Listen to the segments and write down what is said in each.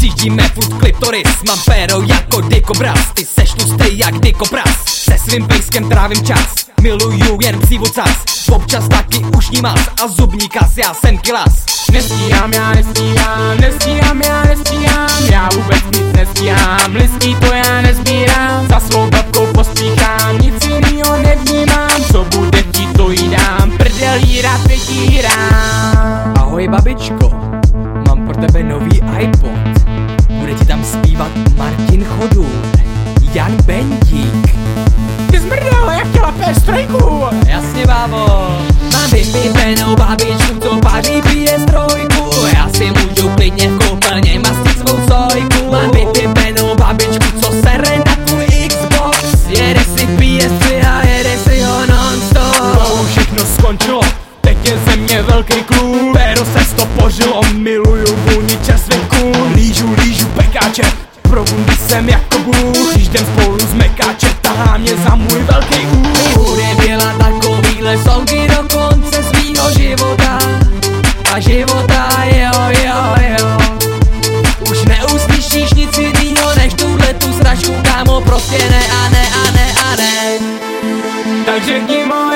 vidíme furt klitoris Mám péro jako dikobraz Ty seš tlustej jak dikobraz Se svým pejskem trávím čas. Miluju jen psí vocas Občas taky ušní mas A zubní kas, já jsem kilas. Nestíhám, já nestíhám, nestíhám, já nestíhám. Já vůbec nic nestíhám, listí to já nezbírám. Za svou babkou pospíchám, nic jinýho nevnímám. Co bude ti to jí dám, prdel jí rád vytírám Ahoj babičko, zpívat Martin Chodůr Jan Bendík Ty zmrdel, jak chtěla strojku Jasně bábo. Mám vypipenou babičku, co paří pije strojku. Já si můžu klidně v koupelně mastit svou sojku. Mám vypipenou babičku, co sere na tvůj Xbox. Jede si PS3 a jede si ho non-stop. To už všechno skončilo, teď je ze mě velký kluk. Péro se stopořilo, miluju vůni česvěku mekáče, tahá mě za můj velký úh Bude dělat takovýhle songy do konce svýho života. A života, jo, jo, jo. Už neuslyšíš nic jinýho než tuhle tu sračku, kámo, prostě ne a ne a ne a ne. Tak řekni moje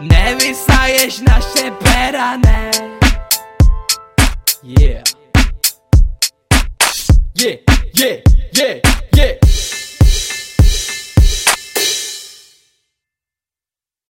Nevysaješ naše pera, ne. Yeah. Yeah, yeah, yeah, yeah